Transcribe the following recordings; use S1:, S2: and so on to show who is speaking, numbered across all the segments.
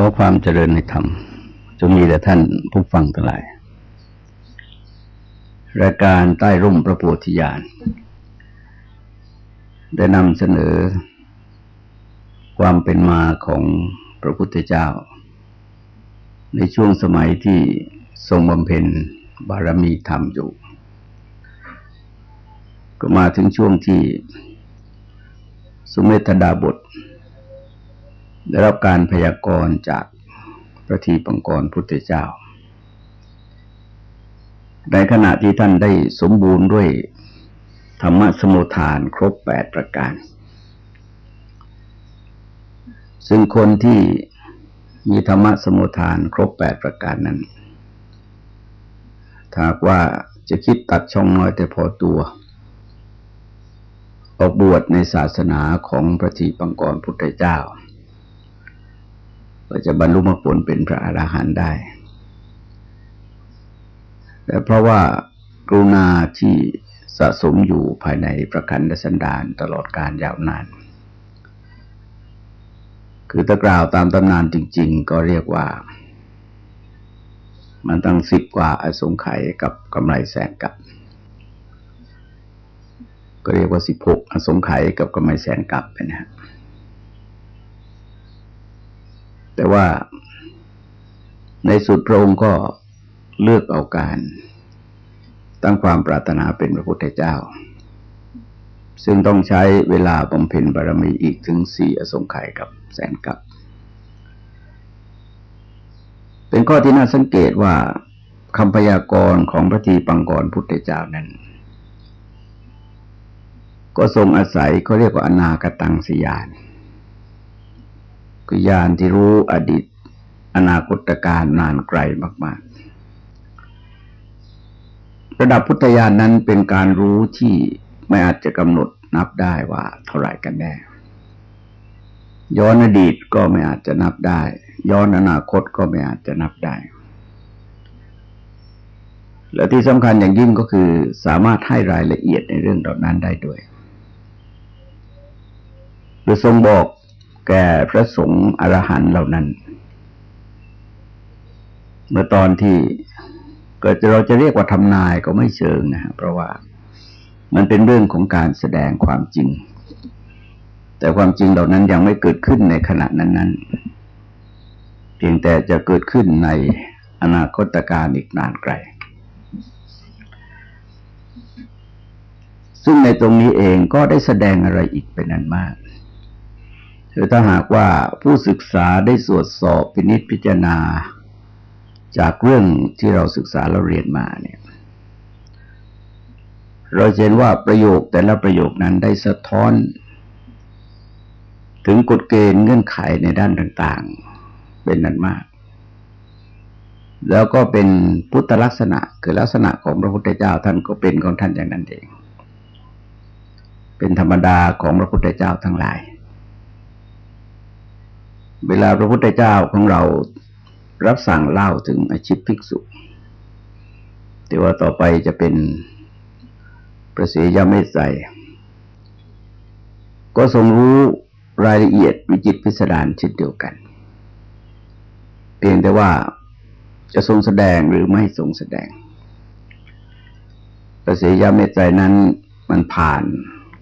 S1: ขอความเจริญในธรรมจงมีแด่ท่านผู้ฟังทั้งหลาย รายการใต้ร่มพระโพธิญาณ ได้นำเสนอ ความเป็นมาของพระพุทธเจ้า ในช่วงสมัยที่ทรงบำเพ็ญบารมีธรรมอยู่ ก็มาถึงช่วงที่สุเมธดาบท ได้รับการพยากรณ์จากพระทีปังกรพุทธเจ้า ในขณะที่ท่านได้สมบูรณ์ด้วย ธรรมสมุทานครบแปดประการ ซึ่งคนที่มีธรรมสมุทานครบแปดประการนั้นถ้าว่าจะคิดตัดช่องน้อยแต่พอตัว ออกบวชในศาสนาของพระทีปังกรพุทธเจ้า ก็จะบรรลุมรรคผลเป็นพระอรหันต์ได้ แต่เพราะว่ากรุณาที่สะสมอยู่ภายในประคันดสันดานตลอดการยาวนาน คือตะกล่าวตามตำนานจริง ๆ ก็เรียกว่า มันตั้งสิบกว่าอสงไขยกับกำไรแสนกับ ก็เรียกว่าสิบหกอสงไขยกับกำไรแสนกับนะครับ แต่ว่าในสุดพระองค์ก็เลือกเอาการ ตั้งความปรารถนาเป็นพระพุทธเจ้า ซึ่งต้องใช้เวลาบำเพ็ญบารมีอีกถึงสี่อสงไขยกับแสนกับ เป็นข้อที่น่าสังเกตว่าคำพยากรณ์ของพระทีปังกรพุทธเจ้านั้น ก็ทรงอาศัยเขาเรียกว่าอนาคตังสยาน คือญาณที่รู้อดีต อนาคตการนานไกลมาก ๆ ระดับพุทธญาณนนั้นเป็นการรู้ที่ไม่อาจจะกำหนดนับได้ว่าเท่าไหร่กันแน่ ย้อนอดีตก็ไม่อาจจะนับได้ ย้อนอนาคตก็ไม่อาจจะนับได้ และที่สำคัญอย่างยิ่งก็คือสามารถให้รายละเอียดในเรื่องเหล่านั้นได้ด้วยโดยทรงบอก แก่พระสงฆ์อรหันต์เหล่านั้น เมื่อตอนที่เกิดเราจะเรียกว่าทำนายก็ไม่เชิงนะเพราะว่ามันเป็นเรื่องของการแสดงความจริง แต่ความจริงเหล่านั้นยังไม่เกิดขึ้นในขณะนั้นๆเพียงแต่จะเกิดขึ้นในอนาคตการอีกนานไกล ซึ่งในตรงนี้เองก็ได้แสดงอะไรอีกเป็นนั้นมาก คือถ้าหากว่าผู้ศึกษาได้สวดสอบพินิจพิจารณา จากเรื่องที่เราศึกษาเราเรียนมาเนี่ย เราเห็นว่าประโยคแต่ละประโยคนั้นได้สะท้อน ถึงกฎเกณฑ์เงื่อนไขในด้านต่างๆ เป็นนั้นมาก แล้วก็เป็นพุทธลักษณะคือลักษณะของพระพุทธเจ้าท่านก็เป็นของท่านอย่างนั้นเอง เป็นธรรมดาของพระพุทธเจ้าทั้งหลาย เวลาพระพุทธเจ้าของเรารับสั่งเล่าถึงอาชีพภิกษุแต่ว่าต่อไปจะเป็นประสียาไม่ใส่ก็ทรงรู้รายละเอียดวิจิตพิสดารเช่นเดียวกัน เพียงแต่ว่าจะทรงแสดงหรือไม่ทรงแสดง ประสียาเมตไตรนั้นมันผ่าน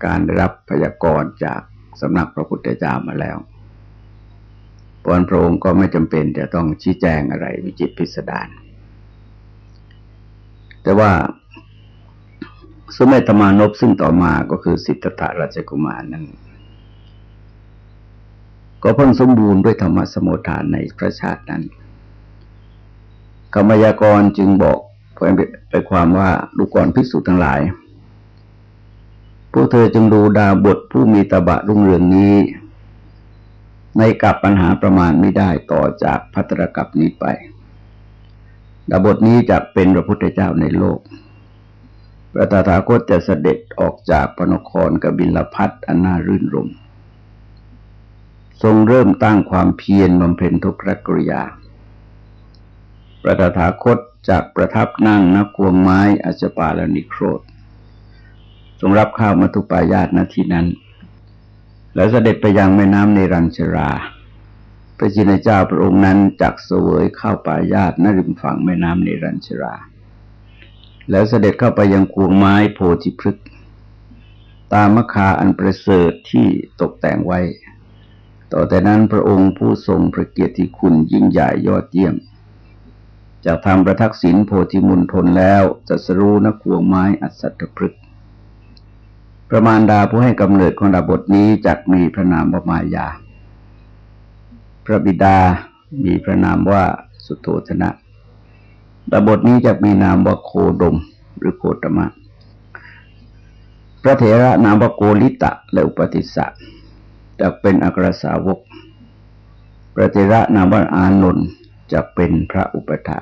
S1: การได้รับพยากรณ์จากสำนักพระพุทธเจ้ามาแล้ว พราะพระองค์ก็ไม่จำเป็นจะต้องชี้แจงอะไรวิจิตพิสดารแต่ว่าสมัยตมานพซึ่งต่อมาก็คือสิทธัตถราชกุมารนั้น ก็เพิ่งสมบูรณ์ด้วยธรรมสมุทฐานในพระชาตินั้นกรรมยากรจึงบอกไปความว่าดูก่อนภิกษุทั้งหลาย พวกเธอจึงดูดาบทผู้มีตบะรุ่งเรืองนี้ ในกับปัญหาประมาณไม่ได้ต่อจากพัตรกับนี้ไปดาบทนี้จะเป็นพระพุทธเจ้าในโลก พระตถาคตจะเสด็จออกจากพนครกบิลพัทอันน่ารื่นรม ทรงเริ่มตั้งความเพียรบำเพ็ญทุกขกริยา พระตถาคตจากประทับนั่งนักควงไม้อจปาลนิโครธทรงรับข้าวมัทุปายาตนาทีนั้น แล้วเสด็จไปยังแม่น้ำในรัญชรา พระจินเจ้าพระองค์นั้นจักเสวยเข้าป่าญาตินริมฝั่งแม่น้ำเนรัญชรา แล้วเสด็จเข้าไปยังควงไม้โพธิพฤกษ์ตามมคาอันประเสริฐที่ตกแต่งไว้ ต่อแต่นั้นพระองค์ผู้ทรงพระเกียรติคุณยิ่งใหญ่ยอดเยี่ยมจากทำประทักษิณโพธิมุนทนแล้วจะสรู้นักวงไม้อัศตพฤกษ์ ประมาณดาผู้ให้กำเนิดของดาบทนี้จักมีพระนามว่ามายา พระบิดามีพระนามว่าสุโธธนะ ดาบทนี้จะมีนามว่าโคดมหรือโคตมะ พระเถระนามว่าโกลิตะและอุปติสสะจะเป็นอัครสาวก พระเถระนามว่าอานนท์จะเป็นพระอุปถา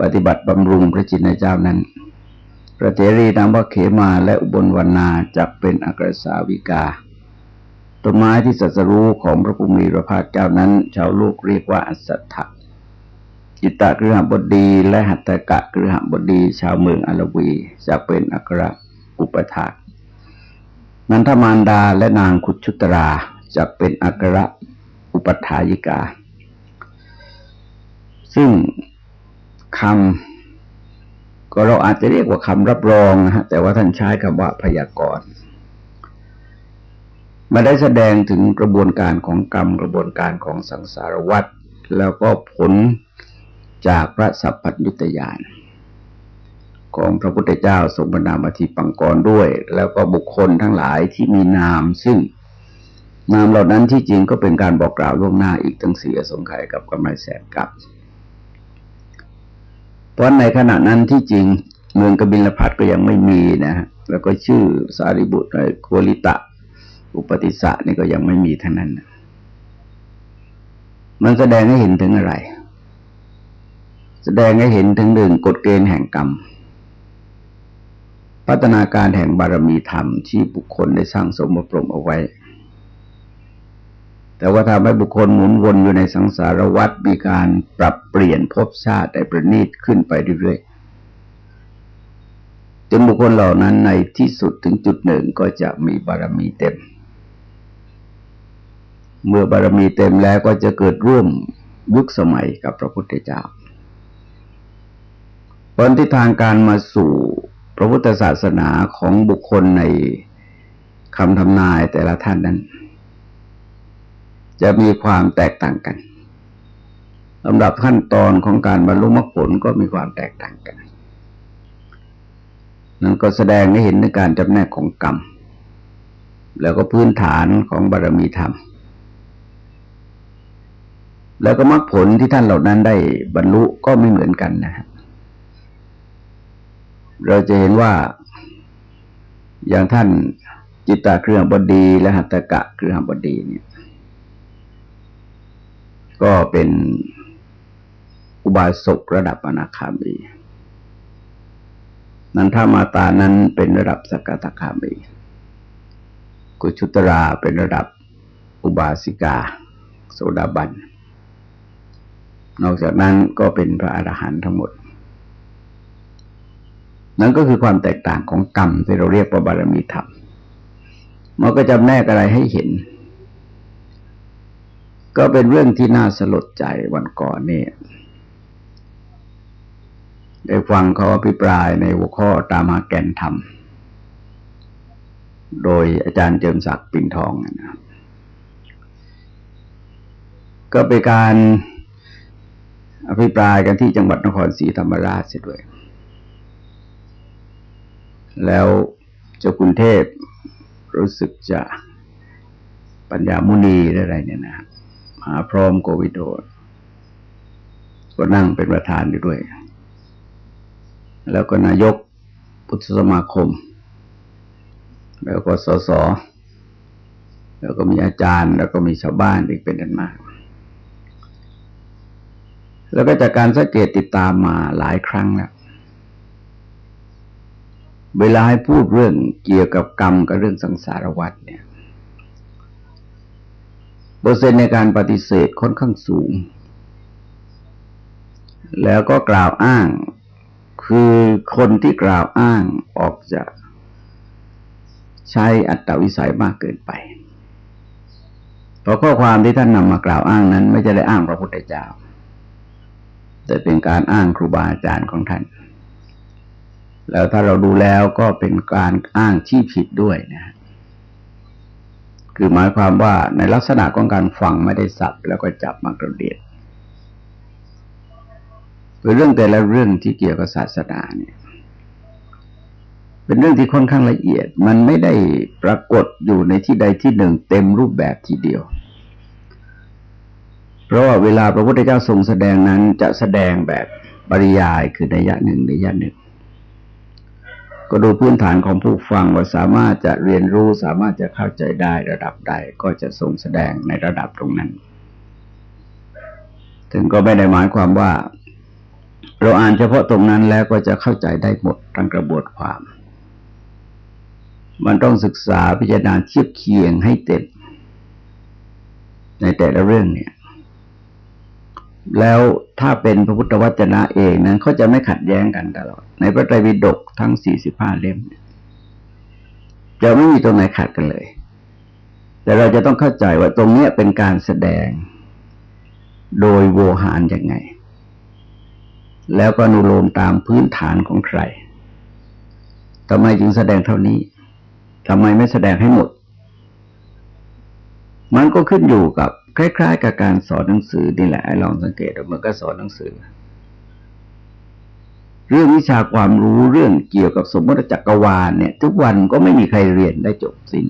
S1: ปฏิบัติบำรุงพระจินเจ้านั้น พระเถรีนามว่าเขมาและอุบลวรรณาจะเป็นอักรสาวิกา ต้นไม้ที่สัสรู้ของพระภูมิพระภาคเจ้านั้น ชาวโลกเรียกว่าอัศถะจิตตะกฤหบดี และหัตถกะกฤหบดี ชาวเมืองอลวีจะเป็นอักรอุปถานันทมารดาและนางขุชุตราจะเป็นอักรอุปถายิกา ซึ่งคำ ก็เราอาจจะเรียกว่าคำรับรองนะฮะแต่ว่าท่านใช้คำว่าพยากรณ์มาได้แสดงถึงกระบวนการของกรรม กระบวนการของสังสารวัฏแล้วก็ผลจากพระสัพพัญญุตยานของพระพุทธเจ้าทรงบรรดามาทีปังกรด้วย แล้วก็บุคคลทั้งหลายที่มีนามซึ่ง นามเหล่านั้นที่จริงก็เป็นการบอกกล่าวล่วงหน้าอีกตั้งสี่สงไขยกับกำไรแสนกับ เพราะในขณะนั้นที่จริงเมืองกบิลพัทก็ยังไม่มีนะฮะแล้วก็ชื่อสารีบุตรโคลิตะ อุปติสะนี่ก็ยังไม่มีทั้งนั้น มันแสดงให้เห็นถึงอะไร แสดงให้เห็นถึงหนึ่งกฎเกณฑ์แห่งกรรม พัฒนาการแห่งบารมีธรรมที่บุคคลได้สร้างสมบรมเอาไว้ แต่ว่าทำให้บุคคลหมุนวนอยู่ในสังสารวัฏมีการปรับเปลี่ยนภพชาติได้ประณีตขึ้นไปเรื่อยๆจนบุคคลเหล่านั้นในที่สุดถึงจุดหนึ่งก็จะมีบารมีเต็ม เมื่อบารมีเต็มแล้วก็จะเกิดร่วมยุคสมัยกับพระพุทธเจ้าผลที่ทางการมาสู่พระพุทธศาสนาของบุคคลในคำทำนายแต่ละท่านนั้น จะมีความแตกต่างกันลำดับขั้นตอนของการบรรลุมรรคผลก็มีความแตกต่างกัน นั่นก็แสดงให้เห็นในการจำแนกของกรรม แล้วก็พื้นฐานของบารมีธรรม แล้วก็มรรคผลที่ท่านเหล่านั้นได้บรรลุก็ไม่เหมือนกันนะครับเราจะเห็นว่าอย่างท่านจิตตาเครื่องบดีและหัตถกะเครื่องบดีเนี่ย ก็เป็นอุบาสกระดับอนาคามี นันทามาตานั้นเป็นระดับสกตคามี กุชุตราเป็นระดับอุบาสิกา โสดาบัน นอกจากนั้นก็เป็นพระอรหันต์ทั้งหมด นั่นก็คือความแตกต่างของกรรมที่เราเรียกว่าบารมีธรรม มันก็จำแนกอะไรให้เห็น ก็เป็นเรื่องที่น่าสลดใจวันก่อนนี่ได้ฟังเขาอภิปรายในหัวข้อตามหาแกนธรรม โดยอาจารย์เจิมศักดิ์ปิงทองนะก็เป็นการอภิปรายกันที่จังหวัดนครศรีธรรมราชเสียด้วย แล้วเจ้าคุณเทพรู้สึกจะปัญญามุนีอะไรเนี่ยนะ หาพร้อมโกวิโดก็นั่งเป็นประธานอยู่ด้วย แล้วก็นายกพุทธสมาคม แล้วก็สส แล้วก็มีอาจารย์ แล้วก็มีชาวบ้านอีกเป็นอันมาก แล้วก็จากการสังเกตติดตามมาหลายครั้งแล้วเวลาให้พูดเรื่องเกี่ยวกับกรรมกับเรื่องสังสารวัฏเนี่ย เปอร์เซ็นต์ในการปฏิเสธค่อนข้างสูง แล้วก็กล่าวอ้าง คือคนที่กล่าวอ้างออกจะใช้อัตตวิสัยมากเกินไป เพราะข้อความที่ท่านนำมากล่าวอ้างนั้น ไม่จะได้อ้างพระพุทธเจ้า แต่เป็นการอ้างครูบาอาจารย์ของท่าน แล้วถ้าเราดูแล้วก็เป็นการอ้างที่ผิดด้วยนะ คือหมายความว่าในลักษณะของการฟังไม่ได้สับแล้วก็จับมากระเดียดเรื่องแต่ละเรื่องที่เกี่ยวกับศาสนาเนี่ย เป็นเรื่องที่ค่อนข้างละเอียด มันไม่ได้ปรากฏอยู่ในที่ใดที่หนึ่งเต็มรูปแบบทีเดียว เพราะว่าเวลาพระพุทธเจ้าทรงแสดงนั้นจะแสดงแบบปริยายคือในยะหนึ่งในยะหนึ่ง ก็ดูพื้นฐานของผู้ฟังว่าสามารถจะเรียนรู้สามารถจะเข้าใจได้ระดับใดก็จะทรงแสดงในระดับตรงนั้น ถึงก็ไม่ได้หมายความว่า เราอ่านเฉพาะตรงนั้นแล้วก็จะเข้าใจได้หมดทั้งกระบวนความ มันต้องศึกษาพิจารณาเทียบเคียงให้เต็มในแต่ละเรื่องเนี่ย แล้วถ้าเป็นพระพุทธวจนะเองนั้นเขาจะไม่ขัดแย้งกันตลอด ในพระไตรปิฎกทั้งสี่สิบห้าเล่ม จะไม่มีตรงไหนขัดกันเลย แต่เราจะต้องเข้าใจว่าตรงนี้เป็นการแสดง โดยโวหารยังไง แล้วก็นุโลมตามพื้นฐานของใครทำไมจึงแสดงเท่านี้ทำไมไม่แสดงให้หมด มันก็ขึ้นอยู่กับ คล้ายๆ กับการสอนหนังสือนี่แหละลองสังเกตดูมันก็สอนหนังสือ เรื่องวิชาความรู้เรื่องเกี่ยวกับสมมติจักรวาลเนี่ย ทุกวันก็ไม่มีใครเรียนได้จบสิน้น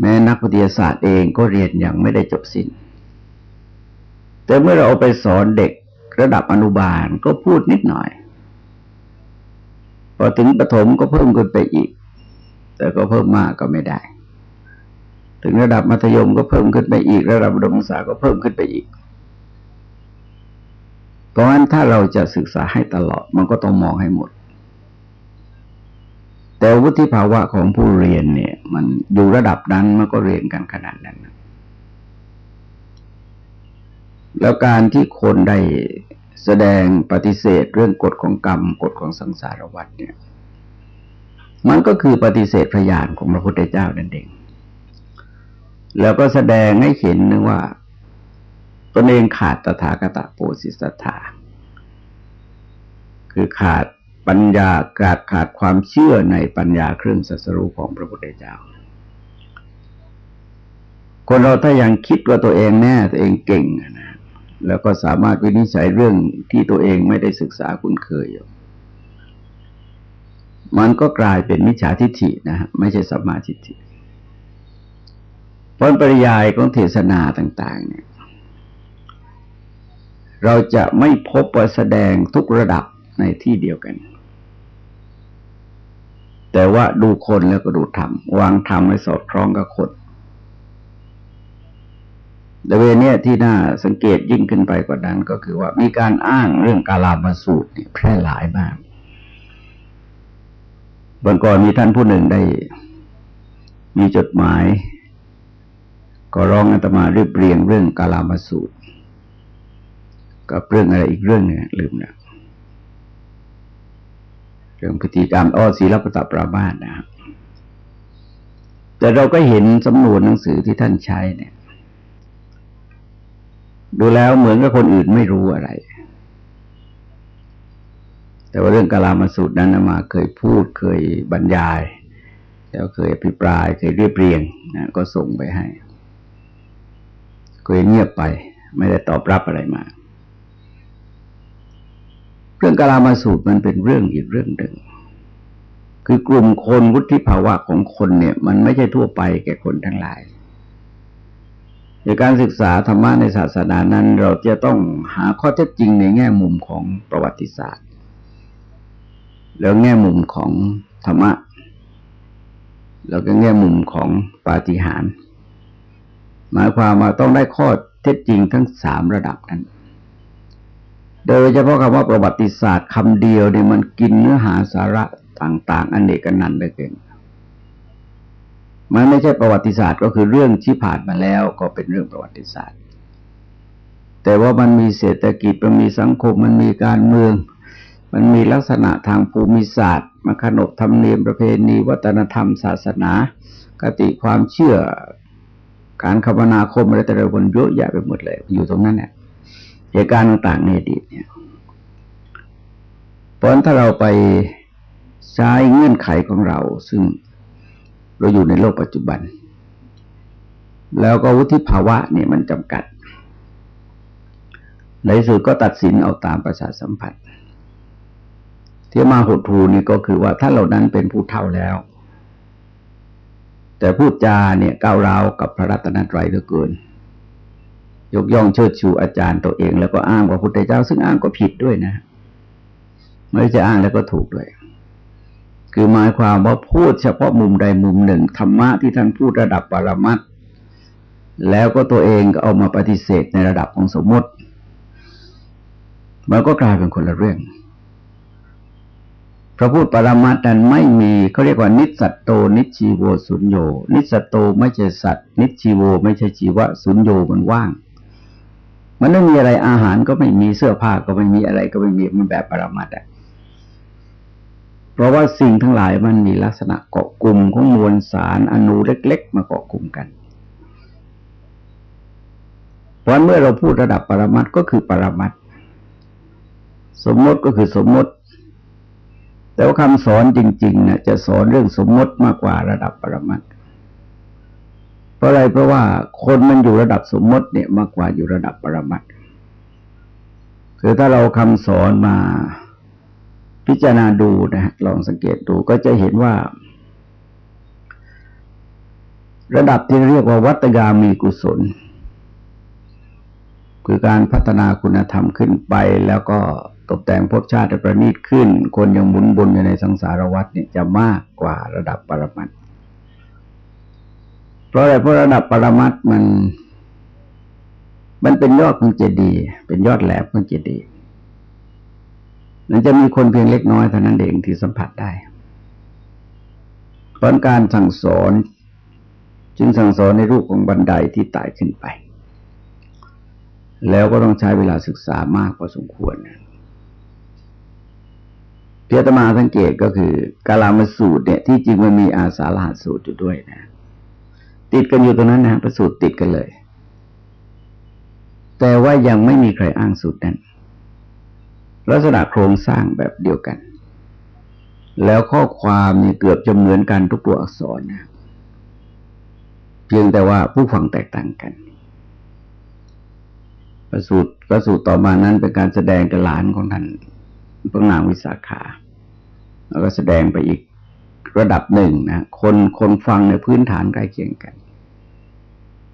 S1: แม้นักวิทยาศาสตร์เองก็เรียนอย่างไม่ได้จบสิน้น แต่เมื่อเราเอาไปสอนเด็กระดับอนุบาลก็พูดนิดหน่อย พอถึงประถมก็เพิ่มขึ้นไปอีก แต่ก็เพิ่มมากก็ไม่ได้ ถึงระดับมัธยมก็เพิ่มขึ้นไปอีก ระดับอุดมศึกษาก็เพิ่มขึ้นไปอีก เพราะฉะนั้นถ้าเราจะศึกษาให้ตลอดมันก็ต้องมองให้หมด แต่วุฒิภาวะของผู้เรียนเนี่ย มันอยู่ระดับนั้นมันก็เรียนกันขนาดนั้น แล้วการที่คนได้แสดงปฏิเสธเรื่องกฎของกรรมกฎของสังสารวัฏเนี่ย มันก็คือปฏิเสธพยานของพระพุทธเจ้านั่นเอง แล้วก็แสดงให้เห็นนึงว่าตนเองขาดตถาคตโปสิสถาคือขาดปัญญาขาดขาดความเชื่อในปัญญาเครื่องศัสรูของพระพุทธเจ้า คนเราถ้ายังคิดว่าตัวเองแน่ตัวเองเก่งนะแล้วก็สามารถวินิจฉัยเรื่องที่ตัวเองไม่ได้ศึกษาคุ้นเคยอยู่ มันก็กลายเป็นมิจฉาทิฏฐินะฮะไม่ใช่สัมมาทิฏฐิ ผลปริยายของเทศนาต่าง ๆ เนี่ย เราจะไม่พบว่าแสดงทุกระดับในที่เดียวกัน แต่ว่าดูคนแล้วก็ดูธรรม วางธรรมให้สอดคล้องกับคนแต่เวเนี้ยที่น่าสังเกตยิ่งขึ้นไปกว่านั้น ก็คือว่ามีการอ้างเรื่องกาลามาสูตรนี่แพร่หลายมากบางก่อนมีท่านผู้หนึ่งได้ มีจดหมาย ก็ร้องอาตมาเรียบเรียงเรื่องกาลามาสูตร กับเรื่องอะไรอีกเรื่องหนึ่งลืมนะเรื่องพิธีกรรมอ้อศีลปตปรามาสนะครับแต่เราก็เห็นสำนวนหนังสือที่ท่านใช้เนี่ย ดูแล้วเหมือนกับคนอื่นไม่รู้อะไร แต่ว่าเรื่องกาลามาสูตรนั้นมาเคยพูดเคยบรรยาย แล้วเคยอภิปรายเคยเรียบเรียงนะก็ส่งไปให้ เคยเงียบไปไม่ได้ตอบรับอะไรมา เรื่องกาลามาสูตรมันเป็นเรื่องอีกเรื่องหนึ่ง คือกลุ่มคนวุฒิภาวะของคนเนี่ย มันไม่ใช่ทั่วไปแก่คนทั้งหลายในการศึกษาธรรมะในศาสนานั้น เราจะต้องหาข้อเท็จจริงในแง่มุมของประวัติศาสตร์ แล้วแง่มุมของธรรมะ แล้วก็แง่มุมของปาฏิหาริย์ หมายความว่าต้องได้ข้อเท็จจริงทั้งสามระดับนั้น โดยเฉพาะคำว่าประวัติศาสตร์คำเดียวเนี่ยมันกินเนื้อหาสาระต่างๆ อันเดกันนันได้เกินมันไม่ใช่ประวัติศาสตร์ก็คือเรื่องที่ผ่านมาแล้วก็เป็นเรื่องประวัติศาสตร์ แต่ว่ามันมีเศรษฐกิจมันมีสังคมมันมีการเมือง มันมีลักษณะทางภูมิศาสตร์มาขนบธรรมเนียมประเพณี วัฒนธรรม ศาสนากติความเชื่อ การคมนาคมอะไรแต่ละคนเยอะแยะไปหมดเลย อยู่ตรงนั้นเนี่ยเหตุการณ์ต่างๆในอดีตเนี่ยเพราะถ้าเราไปใช้เงื่อนไขของเรา ซึ่งเราอยู่ในโลกปัจจุบัน แล้วก็วุฒิภาวะเนี่ยมันจำกัด ในสุดก็ตัดสินเอาตามประสาทสัมผัส ที่มาหดหูนี่ก็คือว่าถ้าเหล่านั้นเป็นผู้เท่าแล้ว แต่พูดจาเนี่ยก้าวร้าวกับพระรัตนตรัยเหลือเกิน ยกย่องเชิดชูอาจารย์ตัวเอง แล้วก็อ้างว่าพุทธเจ้า ซึ่งอ้างก็ผิดด้วยนะ ไม่จะอ้างแล้วก็ถูกด้วย คือหมายความว่าพูดเฉพาะมุมใดมุมหนึ่งธรรมะที่ท่านพูดระดับปรมัตแล้วก็ตัวเองก็เอามาปฏิเสธในระดับของสมมติ มันก็กลายเป็นคนละเรื่อง พระพูดปรมัตนั้นไม่มีเขาเรียกว่านิสัตโตนิชีโวสุญโยนิสัตโตไม่ใช่สัตว์ นิชีโวไม่ใช่ชีวะสุญโยมันว่าง มันไม่มีอะไรอาหารก็ไม่มีเสื้อผ้าก็ไม่มีอะไรก็ไม่มีมันแบบปรมัตอะเพราะว่าสิ่งทั้งหลายมันมีลักษณะเกาะกลุ่มของมวลสารอนุเล็ก ๆ มาเกาะกลุ่มกันเพราะเมื่อเราพูดระดับปรมัตก็คือปรมัตสมมติก็คือสมมติ แต่ว่าคำสอนจริงๆนะจะสอนเรื่องสมมติมากกว่าระดับปรมัตเพราะอะไรเพราะว่าคนมันอยู่ระดับสมมติเนี่ยมากกว่าอยู่ระดับปรมัตคือถ้าเราคำสอนมาพิจารณาดูนะฮะลองสังเกตดูก็จะเห็นว่า ระดับที่เรียกว่าวัตกามีกุศล คือการพัฒนาคุณธรรมขึ้นไปแล้วก็ ตกแต่งภพชาติประณีตขึ้น คนยังหมุนบุญอยู่ในสังสารวัฏเนี่ยจะมากกว่าระดับปรมัตเพราะอะไรเพราะระดับปรมัตมัน มันเป็นยอดของเจดีย์เป็นยอดแหลมของเจดีย์มันจะมีคนเพียงเล็กน้อยเท่านั้นเองที่สัมผัสได้ผลการสั่งสอนจึงสั่งสอนในรูปของบันไดที่ไต่ขึ้นไป แล้วก็ต้องใช้เวลาศึกษามากพอสมควรนะ ที่อาตมาสังเกตก็คือกาลามสูตรเนี่ยที่จริงมันมีอาสาลหสูตรอยู่ด้วยนะ ติดกันอยู่ตรงนั้นนะประสูตรติดกันเลย แต่ว่ายังไม่มีใครอ้างสูตรนั้นลักษณะโครงสร้างแบบเดียวกัน แล้วข้อความนี่เกือบจะเหมือนกันทุกตัวอักษรนะเพียงแต่ว่าผู้ฟังแตกต่างกันประสูตรประสูตรต่อมานั้นเป็นการแสดงกับหลานของท่านพระนางวิสาขา แล้วก็แสดงไปอีกระดับหนึ่งนะคนคนฟังในพื้นฐานใกล้เคียงกัน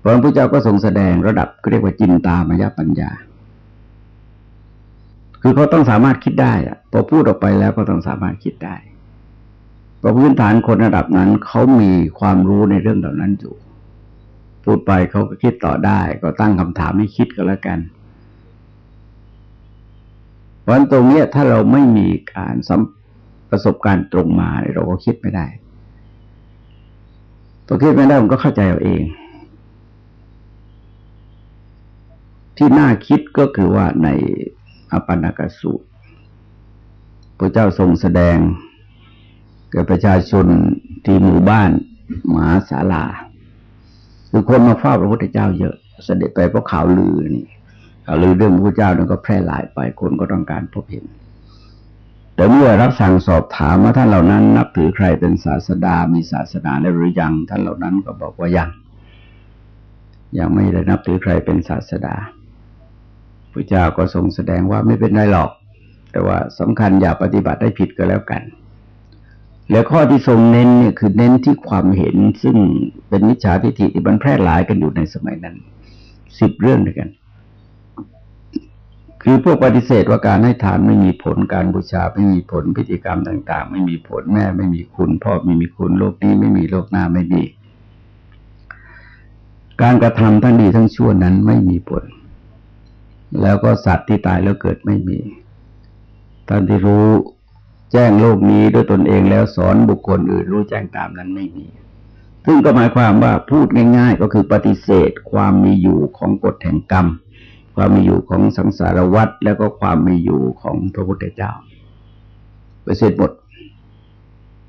S1: พระพุทธเจ้าก็ทรงแสดงระดับเรียกว่าจินตามายปัญญา คือเขาต้องสามารถคิดได้อะพอพูดออกไปแล้วก็ต้องสามารถคิดได้เพราะพื้นฐานคนระดับนั้นเขามีความรู้ในเรื่องเหล่านั้นอยู่ พูดไปเขาก็คิดต่อได้ ก็ตั้งคำถามให้คิดก็แล้วกันเพราะตรงนี้ถ้าเราไม่มีการสัม ประสบการณ์ตรงมาเราก็คิดไม่ได้ตัวคิดไม่ได้มันก็เข้าใจเอาเอง ที่น่าคิดก็คือว่าในอปันกสูตรพระเจ้าทรงแสดงแก่ประชาชนที่หมู่บ้านหมาศาลา คือคนมาเฝ้าพระพุทธเจ้าเยอะ เสด็จไปเพราะข่าวลือนี่ข่าวลือเรื่องพระพุทธเจ้านั้นก็แพร่หลายไปคนก็ต้องการพบเห็น แต่เมื่อรับสั่งสอบถามว่าท่านเหล่านั้น นับถือใครเป็นศาสดา มีศาสนาแล้วหรือยัง ท่านเหล่านั้นก็บอกว่ายัง ยังไม่ได้นับถือใครเป็นศาสดาพระเจ้าก็ทรงแสดงว่าไม่เป็นไรหรอก แต่ว่าสำคัญอย่าปฏิบัติได้ผิดก็แล้วกัน แล้วข้อที่ทรงเน้นเนี่ยคือเน้นที่ความเห็นซึ่งเป็นมิจฉาทิฏฐิที่มันแพร่หลายกันอยู่ในสมัยนั้นสิบเรื่องด้วยกัน คือพวกปฏิเสธว่าการให้ทานไม่มีผลการบูชาไม่มีผลพิธีกรรมต่าง ๆ ไม่มีผลแม่ไม่มีคุณ พ่อไม่มีคุณโลกนี้ไม่มีโลกหน้าไม่มีการกระทำทั้งดีทั้งชั่วนั้นไม่มีผล แล้วก็สัตว์ที่ตายแล้วเกิดไม่มีท่านที่รู้แจ้งโลกนี้ด้วยตนเองแล้วสอนบุคคลอื่นรู้แจ้งตามนั้นไม่มี ซึ่งก็หมายความว่าพูดง่าย ๆ ก็คือปฏิเสธความมีอยู่ของกฎแห่งกรรม ความมีอยู่ของสังสารวัฏแล้วก็ความมีอยู่ของพระพุทธเจ้าไปเสร็จหมด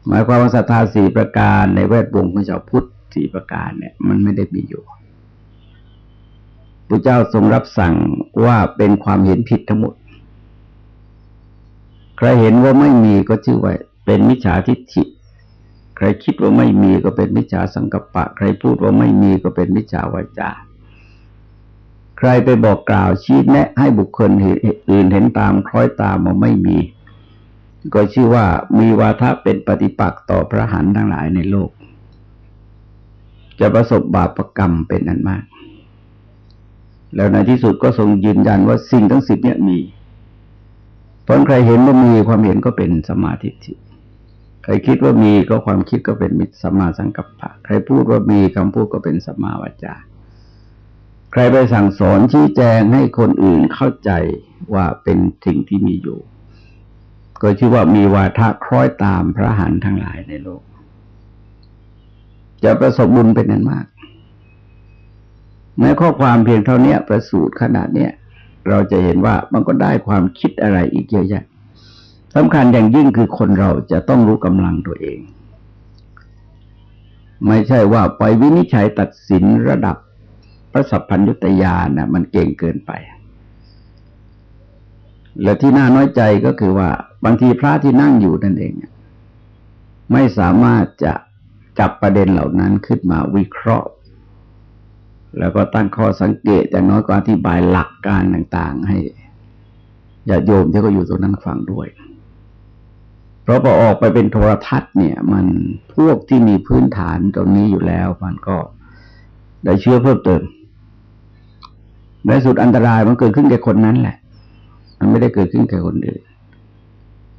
S1: หมายความว่าศรัทธาสี่ประการในแวดวงของชาวพุทธสี่ประการเนี่ย มันไม่ได้มีอยู่พระเจ้าทรงรับสั่งว่าเป็นความเห็นผิดทั้งหมด ใครเห็นว่าไม่มีก็ชื่อว่าเป็นมิจฉาทิฏฐิ ใครคิดว่าไม่มีก็เป็นมิจฉาสังกัปปะ ใครพูดว่าไม่มีก็เป็นมิจฉาวาจา ใครไปบอกกล่าวชี้แนะให้บุคคลอื่นเห็นตามคล้อยตามว่าไม่มี ก็ชื่อว่ามีวาทะเป็นปฏิปักษ์ต่อพระหันทั้งหลายในโลก จะประสบบาปรกรรมเป็นนั้นมาก แล้วในที่สุดก็ทรงยืนยันว่าสิ่งทั้งสิบเนี่ยมีเพราะใครเห็นว่ามีความเห็นก็เป็นสมาธิิใครคิดว่ามีก็ความคิดก็เป็นมิตรสมาสังกัปปะ ใครพูดว่ามีคำพูดก็เป็นสมาวาจา ใครไปสั่งสอนชี้แจงให้คนอื่นเข้าใจว่าเป็นสิ่งที่มีอยู่ ก็ชื่อว่ามีวาทะคล้อยตามพระหันทั้งหลายในโลก จะประสบบุญเป็นนั้นมาก ในข้อความเพียงเท่านี้ประสูตรขนาดเนี้ยเราจะเห็นว่ามันก็ได้ความคิดอะไรอีกเยอะแยะสำคัญอย่างยิ่งคือคนเราจะต้องรู้กำลังตัวเอง ไม่ใช่ว่าไปวินิจฉัยตัดสินระดับ พระสัพพัญญุตยานนะมันเก่งเกินไป และที่น่าน้อยใจก็คือว่า บางทีพระที่นั่งอยู่นั่นเอง ไม่สามารถจะจับประเด็นเหล่านั้นขึ้นมาวิเคราะห์ แล้วก็ตั้งข้อสังเกตอย่างน้อยก็อธิบายหลักการต่างๆ ให้ญาติโยมที่ก็อยู่ตรงนั้นฟังด้วย เพราะพอออกไปเป็นโทรทัศน์เนี่ย มันพวกที่มีพื้นฐานตรงนี้อยู่แล้วมันก็ได้เชื่อเพิ่มเติม ในสุดอันตรายมันเกิดขึ้นแก่คนนั้นแหละ มันไม่ได้เกิดขึ้นแก่คนอื่น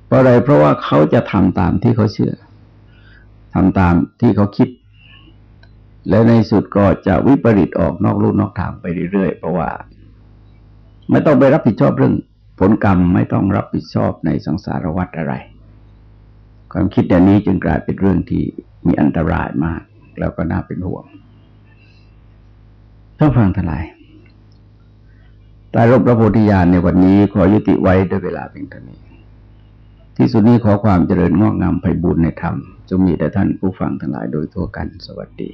S1: เพราะอะไรเพราะว่าเขาจะทำตามที่เขาเชื่อทำตามที่เขาคิด แล้วในสุดก็จะวิปริตออกนอกลูกนอกทางไปเรื่อยๆเพราะว่า ไม่ต้องไปรับผิดชอบเรื่อง ผลกรรมไม่ต้องรับผิดชอบในสังสารวัฏอะไร ความคิดอย่างนี้จึงกลายเป็นเรื่องที่มีอันตรายมาก แล้วก็น่าเป็นห่วงต้องฟังทลาย ตายรบพระโพธิญาณในวันนี้ขอยุติไว้ด้วยเวลาเพียงเท่านี้ ที่สุดนี้ขอความเจริญงอกงามไพบูรณ์ในธรรมจงมีแต่ท่านผู้ฟังทั้งหลายโดยทั่วกันสวัสดี